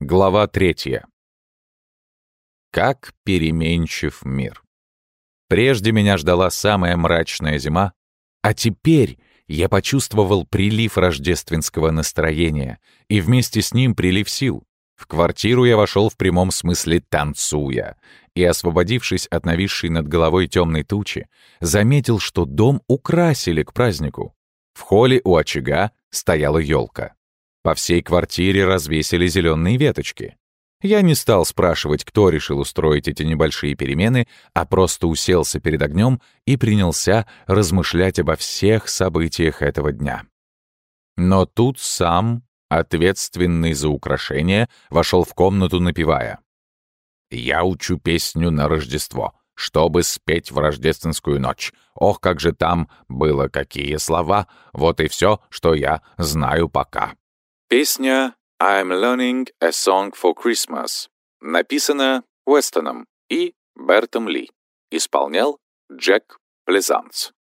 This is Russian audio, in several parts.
Глава третья. Как переменчив мир. Прежде меня ждала самая мрачная зима, а теперь я почувствовал прилив рождественского настроения и вместе с ним прилив сил. В квартиру я вошел в прямом смысле танцуя, и, освободившись от нависшей над головой темной тучи, заметил, что дом украсили к празднику. В холле у очага стояла елка. По всей квартире развесили зеленые веточки. Я не стал спрашивать, кто решил устроить эти небольшие перемены, а просто уселся перед огнем и принялся размышлять обо всех событиях этого дня. Но тут сам, ответственный за украшение, вошел в комнату, напевая. «Я учу песню на Рождество, чтобы спеть в рождественскую ночь. Ох, как же там было какие слова! Вот и все, что я знаю пока». Песня «I'm Learning a Song for Christmas» написана Уэстоном и Бертом Ли. Исполнял Джек Плезанс.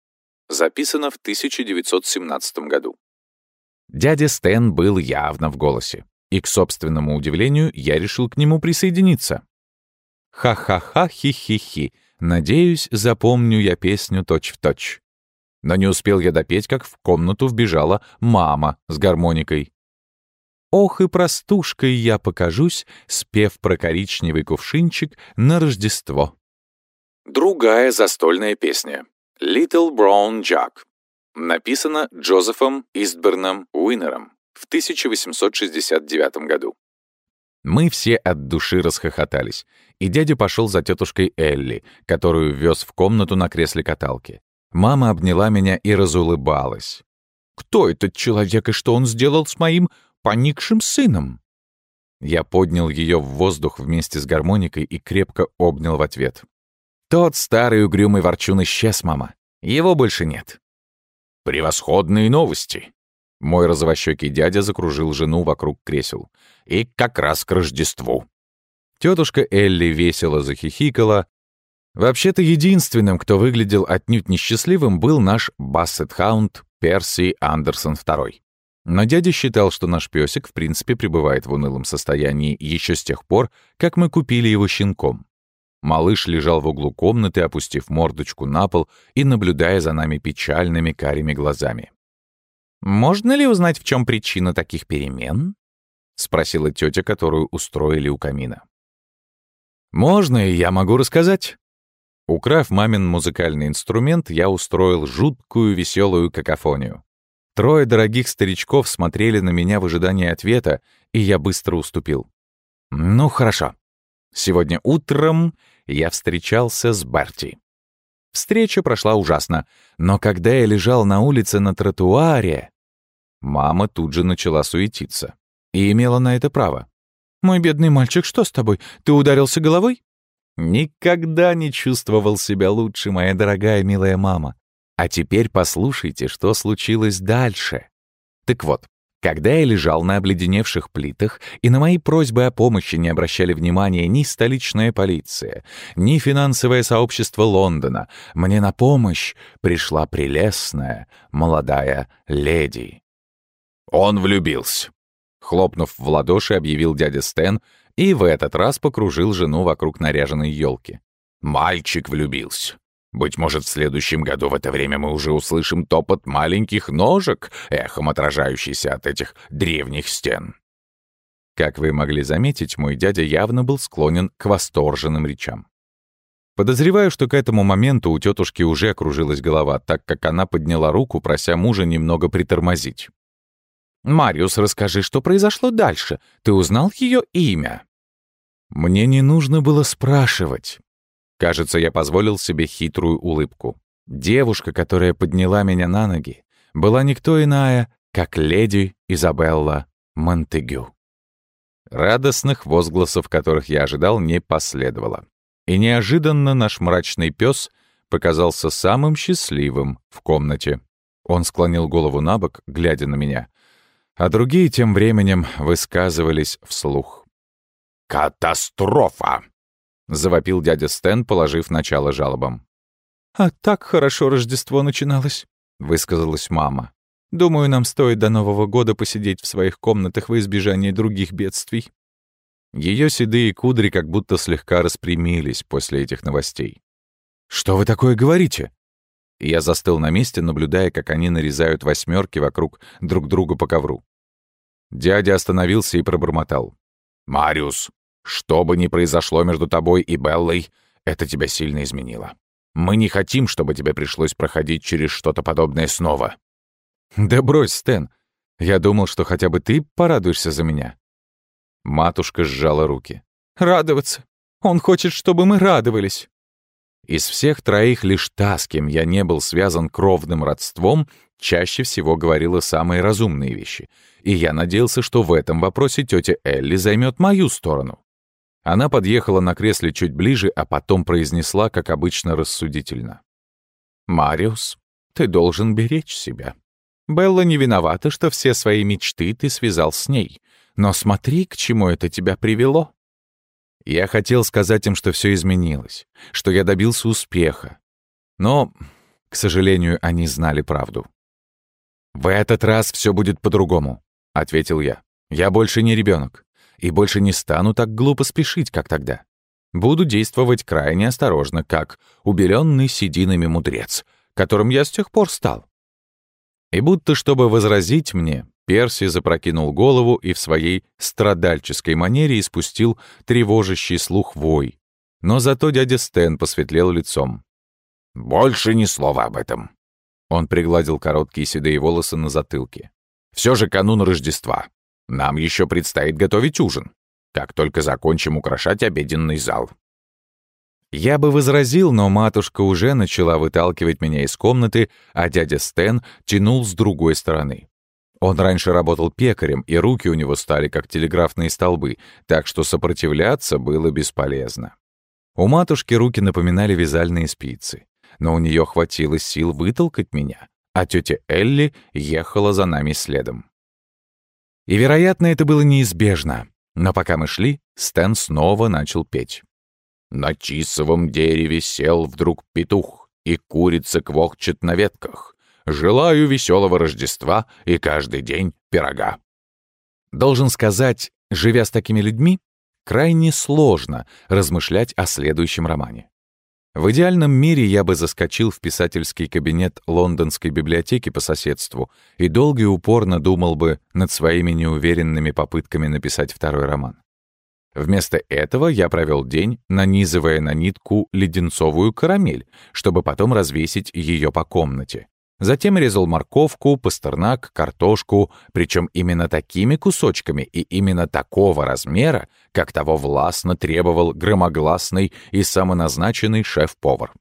Записано в 1917 году. Дядя Стэн был явно в голосе, и, к собственному удивлению, я решил к нему присоединиться. Ха-ха-ха, хи-хи-хи. Надеюсь, запомню я песню точь-в-точь. Но не успел я допеть, как в комнату вбежала мама с гармоникой. Ох и простушкой я покажусь, спев про коричневый кувшинчик на Рождество. Другая застольная песня. «Little Brown Jug». Написана Джозефом Истберном Уинером в 1869 году. Мы все от души расхохотались, и дядя пошел за тетушкой Элли, которую вез в комнату на кресле каталки. Мама обняла меня и разулыбалась. «Кто этот человек и что он сделал с моим поникшим сыном?» Я поднял ее в воздух вместе с гармоникой и крепко обнял в ответ. «Тот старый угрюмый ворчун исчез, мама. Его больше нет». «Превосходные новости!» Мой розовощекий дядя закружил жену вокруг кресел. «И как раз к Рождеству!» Тетушка Элли весело захихикала. Вообще-то единственным, кто выглядел отнюдь несчастливым, был наш бассет-хаунд Перси Андерсон II. Но дядя считал, что наш песик в принципе пребывает в унылом состоянии еще с тех пор, как мы купили его щенком. Малыш лежал в углу комнаты, опустив мордочку на пол и наблюдая за нами печальными карими глазами. «Можно ли узнать, в чем причина таких перемен?» — спросила тетя, которую устроили у камина. «Можно, и я могу рассказать». Украв мамин музыкальный инструмент, я устроил жуткую веселую какофонию. Трое дорогих старичков смотрели на меня в ожидании ответа, и я быстро уступил. «Ну, хорошо. Сегодня утром я встречался с Барти. Встреча прошла ужасно, но когда я лежал на улице на тротуаре, мама тут же начала суетиться и имела на это право. «Мой бедный мальчик, что с тобой? Ты ударился головой?» Никогда не чувствовал себя лучше, моя дорогая милая мама. А теперь послушайте, что случилось дальше. Так вот, когда я лежал на обледеневших плитах, и на мои просьбы о помощи не обращали внимания ни столичная полиция, ни финансовое сообщество Лондона, мне на помощь пришла прелестная молодая леди. Он влюбился. Хлопнув в ладоши, объявил дядя Стэн и в этот раз покружил жену вокруг наряженной елки. «Мальчик влюбился. Быть может, в следующем году в это время мы уже услышим топот маленьких ножек, эхом отражающийся от этих древних стен. Как вы могли заметить, мой дядя явно был склонен к восторженным речам. Подозреваю, что к этому моменту у тетушки уже окружилась голова, так как она подняла руку, прося мужа немного притормозить. «Мариус, расскажи, что произошло дальше. Ты узнал ее имя?» Мне не нужно было спрашивать. Кажется, я позволил себе хитрую улыбку. Девушка, которая подняла меня на ноги, была никто иная, как леди Изабелла Монтегю. Радостных возгласов, которых я ожидал, не последовало. И неожиданно наш мрачный пес показался самым счастливым в комнате. Он склонил голову на бок, глядя на меня, а другие тем временем высказывались вслух. «Катастрофа!» — завопил дядя Стэн, положив начало жалобам. «А так хорошо Рождество начиналось», — высказалась мама. «Думаю, нам стоит до Нового года посидеть в своих комнатах во избежание других бедствий». Ее седые кудри как будто слегка распрямились после этих новостей. «Что вы такое говорите?» Я застыл на месте, наблюдая, как они нарезают восьмерки вокруг друг друга по ковру. Дядя остановился и пробормотал. «Мариус, что бы ни произошло между тобой и Беллой, это тебя сильно изменило. Мы не хотим, чтобы тебе пришлось проходить через что-то подобное снова». «Да брось, Стэн. Я думал, что хотя бы ты порадуешься за меня». Матушка сжала руки. «Радоваться? Он хочет, чтобы мы радовались». Из всех троих лишь та, с кем я не был связан кровным родством, чаще всего говорила самые разумные вещи, и я надеялся, что в этом вопросе тетя Элли займет мою сторону. Она подъехала на кресле чуть ближе, а потом произнесла, как обычно, рассудительно. «Мариус, ты должен беречь себя. Белла не виновата, что все свои мечты ты связал с ней. Но смотри, к чему это тебя привело». Я хотел сказать им, что все изменилось, что я добился успеха. Но, к сожалению, они знали правду. «В этот раз все будет по-другому», — ответил я. «Я больше не ребенок и больше не стану так глупо спешить, как тогда. Буду действовать крайне осторожно, как убеленный сединами мудрец, которым я с тех пор стал. И будто чтобы возразить мне, Перси запрокинул голову и в своей страдальческой манере испустил тревожащий слух вой. Но зато дядя Стэн посветлел лицом. «Больше ни слова об этом». Он пригладил короткие седые волосы на затылке. «Все же канун Рождества. Нам еще предстоит готовить ужин. Как только закончим украшать обеденный зал». Я бы возразил, но матушка уже начала выталкивать меня из комнаты, а дядя Стэн тянул с другой стороны. Он раньше работал пекарем, и руки у него стали как телеграфные столбы, так что сопротивляться было бесполезно. У матушки руки напоминали вязальные спицы, но у нее хватило сил вытолкать меня, а тетя Элли ехала за нами следом. И, вероятно, это было неизбежно. Но пока мы шли, Стэн снова начал петь. «На чисовом дереве сел вдруг петух, и курица квохчет на ветках. Желаю веселого Рождества и каждый день пирога». Должен сказать, живя с такими людьми, крайне сложно размышлять о следующем романе. В идеальном мире я бы заскочил в писательский кабинет лондонской библиотеки по соседству и долго и упорно думал бы над своими неуверенными попытками написать второй роман. Вместо этого я провел день, нанизывая на нитку леденцовую карамель, чтобы потом развесить ее по комнате. Затем резал морковку, пастернак, картошку, причем именно такими кусочками и именно такого размера, как того властно требовал громогласный и самоназначенный шеф-повар.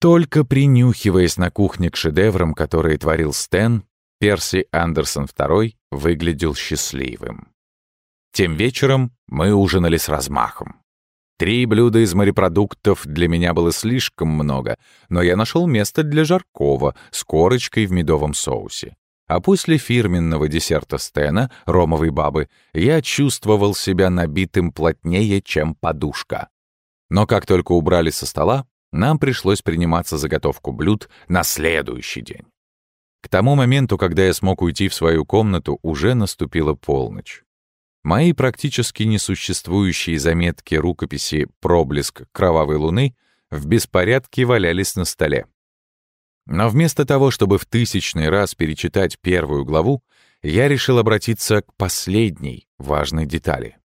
Только принюхиваясь на кухне к шедеврам, которые творил Стэн, Перси Андерсон II выглядел счастливым. Тем вечером мы ужинали с размахом. Три блюда из морепродуктов для меня было слишком много, но я нашел место для жаркого с корочкой в медовом соусе. А после фирменного десерта Стена, ромовой бабы, я чувствовал себя набитым плотнее, чем подушка. Но как только убрали со стола, нам пришлось приниматься заготовку блюд на следующий день. К тому моменту, когда я смог уйти в свою комнату, уже наступила полночь. Мои практически несуществующие заметки рукописи «Проблеск кровавой луны» в беспорядке валялись на столе. Но вместо того, чтобы в тысячный раз перечитать первую главу, я решил обратиться к последней важной детали.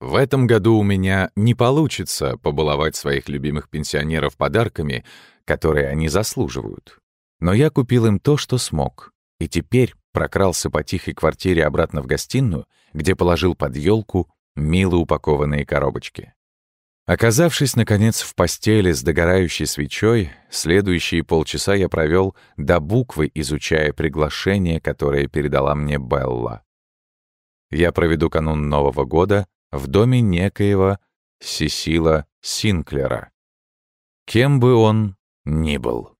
В этом году у меня не получится побаловать своих любимых пенсионеров подарками, которые они заслуживают. Но я купил им то, что смог, и теперь прокрался по тихой квартире обратно в гостиную, где положил под елку мило упакованные коробочки. Оказавшись, наконец, в постели с догорающей свечой, следующие полчаса я провел до буквы, изучая приглашение, которое передала мне Белла. Я проведу канун Нового года в доме некоего Сесила Синклера. Кем бы он ни был.